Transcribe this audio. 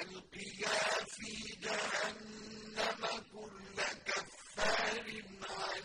ألقيا فِي جَهَنَّمَ كُلَّ كَفَّارٍ عَنِيدٍ